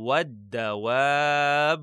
والدواب